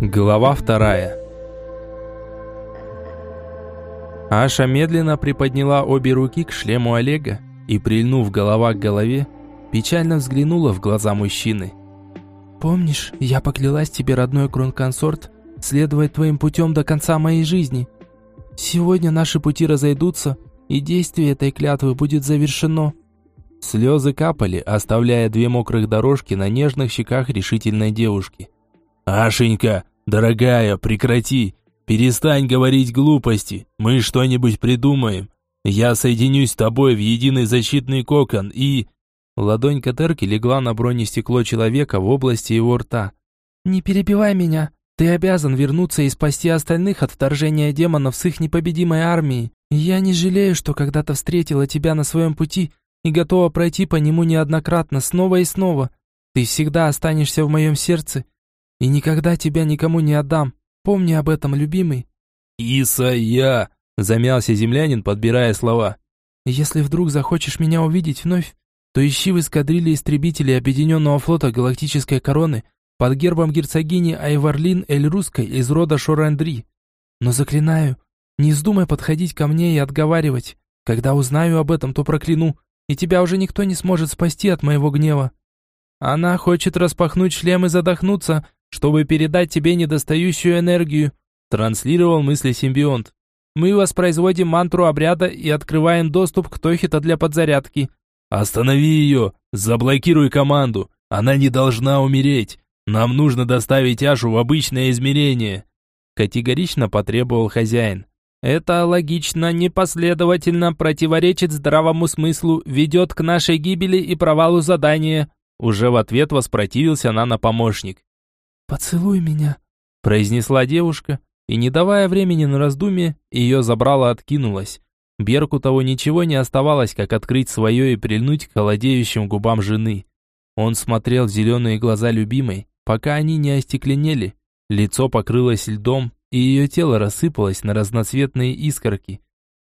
Глава вторая. Аша медленно приподняла обе руки к шлему Олега и, прильнув голова к голове, печально взглянула в глаза мужчины. «Помнишь, я поклялась тебе, родной кронконсорт, следовать твоим путем до конца моей жизни? Сегодня наши пути разойдутся, и действие этой клятвы будет завершено». Слезы капали, оставляя две мокрых дорожки на нежных щеках решительной девушки. «Ашенька, дорогая, прекрати! Перестань говорить глупости, мы что-нибудь придумаем. Я соединюсь с тобой в единый защитный кокон и...» Ладонь Катерки легла на бронестекло человека в области его рта. «Не перебивай меня. Ты обязан вернуться и спасти остальных от вторжения демонов с их непобедимой армией. Я не жалею, что когда-то встретила тебя на своем пути и готова пройти по нему неоднократно, снова и снова. Ты всегда останешься в моем сердце, и никогда тебя никому не отдам. Помни об этом, любимый». «Исая!» – замялся землянин, подбирая слова. «Если вдруг захочешь меня увидеть вновь, то ищи в эскадрилье истребителей Объединенного флота Галактической Короны под гербом герцогини Айварлин Эль-Русской из рода Шорандри. Но заклинаю, не вздумай подходить ко мне и отговаривать. Когда узнаю об этом, то прокляну, и тебя уже никто не сможет спасти от моего гнева. Она хочет распахнуть шлем и задохнуться, чтобы передать тебе недостающую энергию», транслировал мысли симбионт. «Мы воспроизводим мантру обряда и открываем доступ к Тохита для подзарядки». «Останови ее! Заблокируй команду! Она не должна умереть! Нам нужно доставить Ашу в обычное измерение!» Категорично потребовал хозяин. «Это логично, непоследовательно, противоречит здравому смыслу, ведет к нашей гибели и провалу задания». Уже в ответ воспротивился нано-помощник. «Поцелуй меня», – произнесла девушка, и, не давая времени на раздумье, ее забрала откинулась. Беркутову ничего не оставалось, как открыть свое и прильнуть к холодеющим губам жены. Он смотрел в зеленые глаза любимой, пока они не остекленели. Лицо покрылось льдом, и ее тело рассыпалось на разноцветные искорки.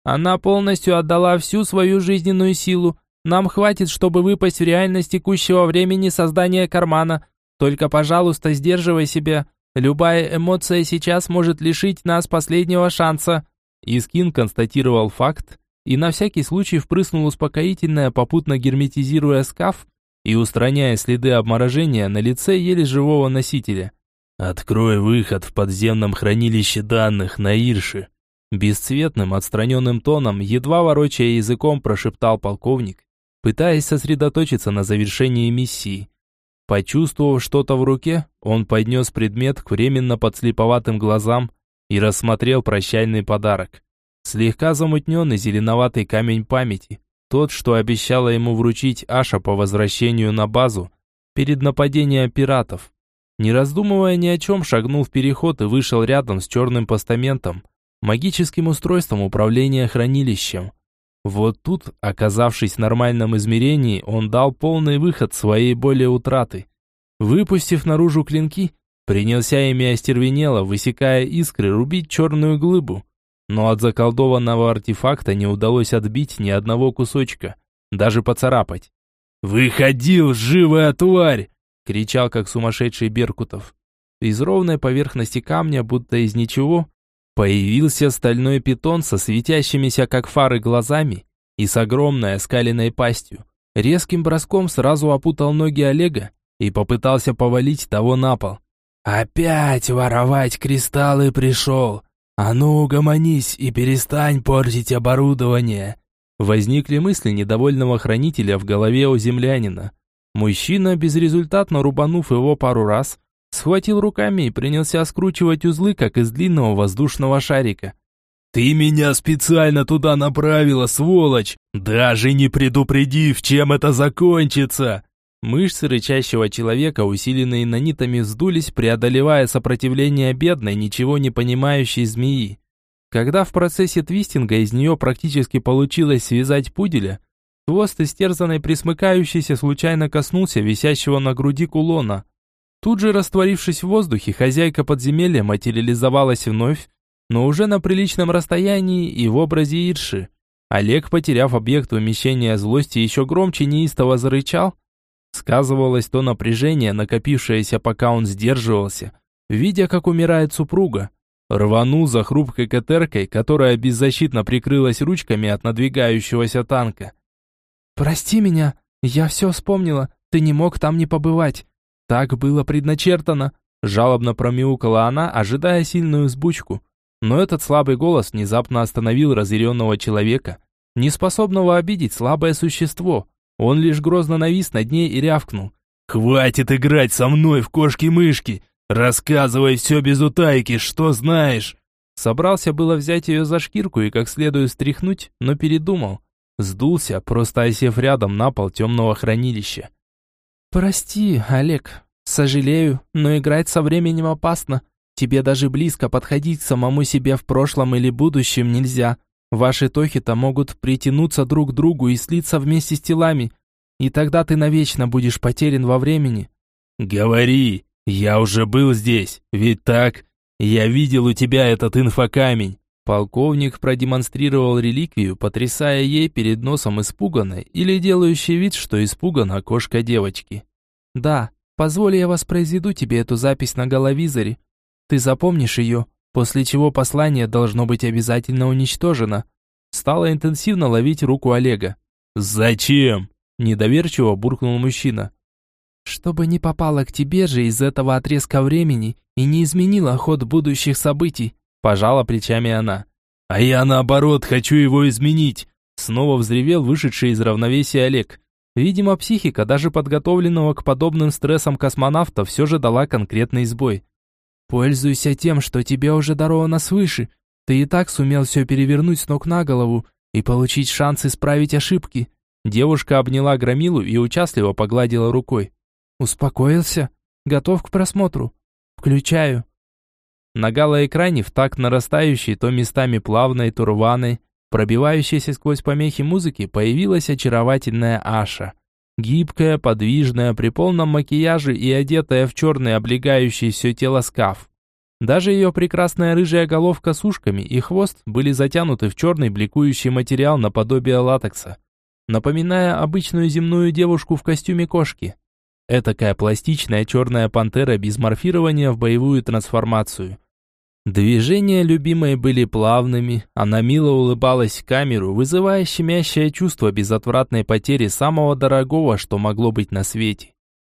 Она полностью отдала всю свою жизненную силу. Нам хватит, чтобы выпасть в реальность текущего времени создания кармана, только, пожалуйста, сдерживай себя. Любая эмоция сейчас может лишить нас последнего шанса». Искин констатировал факт и на всякий случай впрыснул успокоительное, попутно герметизируя скаф и устраняя следы обморожения на лице еле живого носителя. «Открой выход в подземном хранилище данных на Ирше», бесцветным, отстраненным тоном, едва ворочая языком, прошептал полковник, пытаясь сосредоточиться на завершении миссии. Почувствовав что-то в руке, он поднес предмет к временно подслеповатым глазам и рассмотрел прощальный подарок. Слегка замутненный зеленоватый камень памяти, тот, что обещала ему вручить Аша по возвращению на базу перед нападением пиратов. Не раздумывая ни о чем, шагнул в переход и вышел рядом с черным постаментом, магическим устройством управления хранилищем. Вот тут, оказавшись в нормальном измерении, он дал полный выход своей боли утраты. Выпустив наружу клинки, принялся ими остервенело, высекая искры, рубить черную глыбу. Но от заколдованного артефакта не удалось отбить ни одного кусочка, даже поцарапать. «Выходил, живая тварь!» — кричал, как сумасшедший Беркутов. Из ровной поверхности камня, будто из ничего, Появился стальной питон со светящимися как фары глазами и с огромной оскаленной пастью. Резким броском сразу опутал ноги Олега и попытался повалить того на пол. «Опять воровать кристаллы пришел! А ну, угомонись и перестань портить оборудование!» Возникли мысли недовольного хранителя в голове у землянина. Мужчина, безрезультатно рубанув его пару раз, Схватил руками и принялся скручивать узлы, как из длинного воздушного шарика. «Ты меня специально туда направила, сволочь! Даже не предупредив, чем это закончится!» Мышцы рычащего человека, усиленные нанитами, вздулись, преодолевая сопротивление бедной, ничего не понимающей змеи. Когда в процессе твистинга из нее практически получилось связать пуделя, хвост истерзанной присмыкающейся случайно коснулся висящего на груди кулона. Тут же, растворившись в воздухе, хозяйка подземелья материализовалась вновь, но уже на приличном расстоянии и в образе Ирши. Олег, потеряв объект умещения злости, еще громче неистово зарычал. Сказывалось то напряжение, накопившееся, пока он сдерживался, видя, как умирает супруга. Рванул за хрупкой катеркой, которая беззащитно прикрылась ручками от надвигающегося танка. «Прости меня, я все вспомнила, ты не мог там не побывать. Так было предначертано», жалобно промяукала она, ожидая сильную взбучку. Но этот слабый голос внезапно остановил разъяренного человека, неспособного обидеть слабое существо. Он лишь грозно навис над ней и рявкнул. «Хватит играть со мной в кошки-мышки! Рассказывай все без утайки, что знаешь!» Собрался было взять ее за шкирку и как следует стряхнуть, но передумал. Сдулся, просто осев рядом на пол темного хранилища. «Прости, Олег, сожалею, но играть со временем опасно. Тебе даже близко подходить к самому себе в прошлом или будущем нельзя. Ваши тохи-то могут притянуться друг к другу и слиться вместе с телами, и тогда ты навечно будешь потерян во времени». «Говори, я уже был здесь, ведь так? Я видел у тебя этот инфокамень». Полковник продемонстрировал реликвию, потрясая ей перед носом испуганной или делающей вид, что испугана кошка девочки. «Да, позволь я воспроизведу тебе эту запись на головизоре. Ты запомнишь ее, после чего послание должно быть обязательно уничтожено». Стала интенсивно ловить руку Олега. «Зачем?» Недоверчиво буркнул мужчина. «Чтобы не попало к тебе же из этого отрезка времени и не изменило ход будущих событий», пожала плечами она. «А я наоборот хочу его изменить!» Снова взревел вышедший из равновесия Олег. Видимо, психика даже подготовленного к подобным стрессам космонавта все же дала конкретный сбой. «Пользуйся тем, что тебе уже даровано свыше. Ты и так сумел все перевернуть с ног на голову и получить шанс исправить ошибки. Девушка обняла Громилу и участливо погладила рукой. «Успокоился? Готов к просмотру? Включаю». На галоэкране в такт нарастающей, то местами плавной, то рваной, пробивающейся сквозь помехи музыки, появилась очаровательная Аша. Гибкая, подвижная, при полном макияже и одетая в черный облегающий все тело скаф. Даже ее прекрасная рыжая головка с ушками и хвост были затянуты в черный бликующий материал наподобие латекса напоминая обычную земную девушку в костюме кошки. Этакая пластичная черная пантера без морфирования в боевую трансформацию. Движения любимой были плавными, она мило улыбалась в камеру, вызывая щемящее чувство безотвратной потери самого дорогого, что могло быть на свете.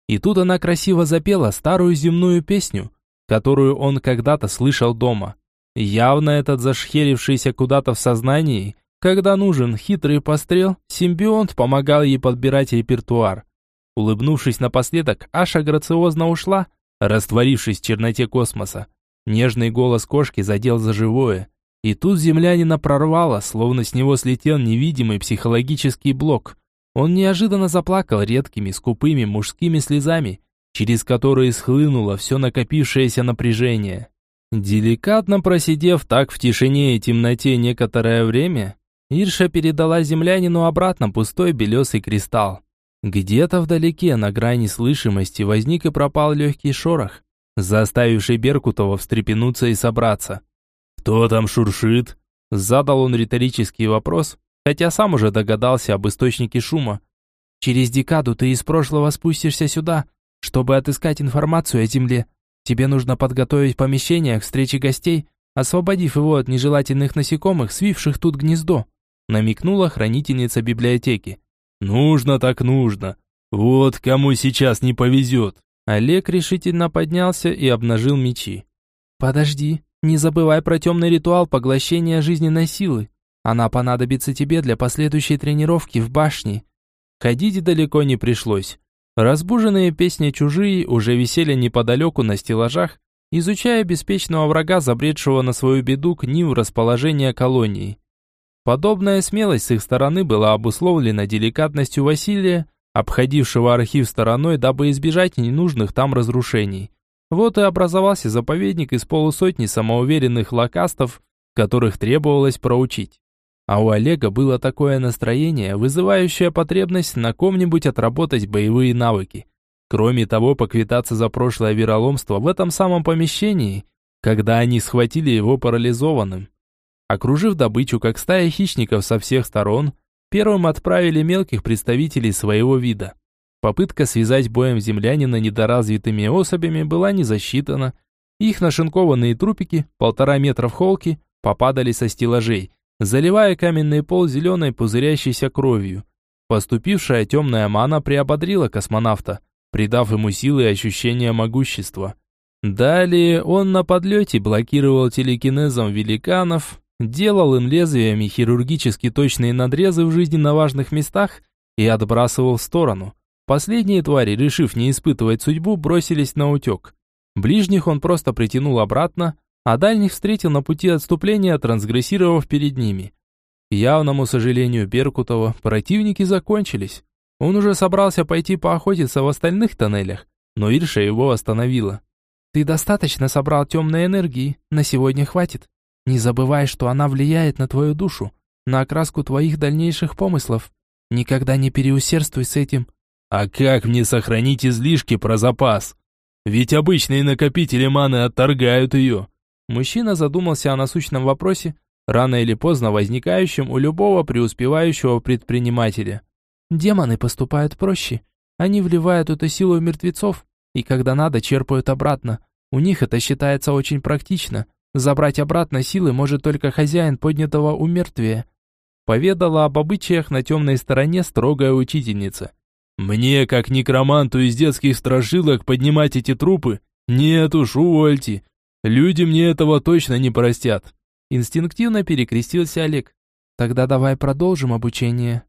И тут она красиво запела старую земную песню, которую он когда-то слышал дома. Явно этот зашхерившийся куда-то в сознании когда нужен хитрый пострел, симбионт помогал ей подбирать репертуар. Улыбнувшись напоследок, Аша грациозно ушла, растворившись в черноте космоса. Нежный голос кошки задел за живое. И тут землянина прорвало, словно с него слетел невидимый психологический блок. Он неожиданно заплакал редкими, скупыми мужскими слезами, через которые схлынуло все накопившееся напряжение. Деликатно просидев так в тишине и темноте некоторое время, Ирша передала землянину обратно пустой белесый кристалл. Где-то вдалеке, на грани слышимости, возник и пропал легкий шорох, заставивший Беркутова встрепенуться и собраться. «Кто там шуршит?» Задал он риторический вопрос, хотя сам уже догадался об источнике шума. «Через декаду ты из прошлого спустишься сюда, чтобы отыскать информацию о Земле. Тебе нужно подготовить помещение к встрече гостей, освободив его от нежелательных насекомых, свивших тут гнездо намекнула хранительница библиотеки. «Нужно так нужно. Вот кому сейчас не повезет». Олег решительно поднялся и обнажил мечи. «Подожди, не забывай про темный ритуал поглощения жизненной силы. Она понадобится тебе для последующей тренировки в башне». Ходить далеко не пришлось. Разбуженные песни чужие уже висели неподалеку на стеллажах, изучая беспечного врага, забредшего на свою беду к ним в расположение колонии. Подобная смелость с их стороны была обусловлена деликатностью Василия, обходившего архив стороной, дабы избежать ненужных там разрушений. Вот и образовался заповедник из полусотни самоуверенных локастов, которых требовалось проучить. А у Олега было такое настроение, вызывающее потребность на ком-нибудь отработать боевые навыки. Кроме того, поквитаться за прошлое вероломство в этом самом помещении, когда они схватили его парализованным. Окружив добычу, как стая хищников со всех сторон, первым отправили мелких представителей своего вида. Попытка связать боем землянина недоразвитыми особями была не засчитана, Их нашинкованные трупики, полтора метра в холке, попадали со стеллажей, заливая каменный пол зеленой пузырящейся кровью. Поступившая темная мана приободрила космонавта, придав ему силы и ощущение могущества. Далее он на подлете блокировал телекинезом великанов, делал им лезвиями хирургически точные надрезы в жизненно важных местах и отбрасывал в сторону. Последние твари, решив не испытывать судьбу, бросились на утек. Ближних он просто притянул обратно, а дальних встретил на пути отступления, трансгрессировав перед ними. К явному сожалению Беркутова, противники закончились. Он уже собрался пойти поохотиться в остальных тоннелях, но Ирша его остановила. «Ты достаточно собрал темной энергии, на сегодня хватит. Не забывай, что она влияет на твою душу, на окраску твоих дальнейших помыслов. Никогда не переусердствуй с этим». «А как мне сохранить излишки про запас? Ведь обычные накопители маны отторгают ее». Мужчина задумался о насущном вопросе, рано или поздно возникающем у любого преуспевающего предпринимателя. Демоны поступают проще. Они вливают эту силу в мертвецов, и когда надо, черпают обратно. У них это считается очень практично. Забрать обратно силы может только хозяин поднятого умертвия. Поведала об обычаях на темной стороне строгая учительница. «Мне, как некроманту из детских страшилок, поднимать эти трупы? Нет уж, увольте. Люди мне этого точно не простят». Инстинктивно перекрестился Олег. «Тогда давай продолжим обучение».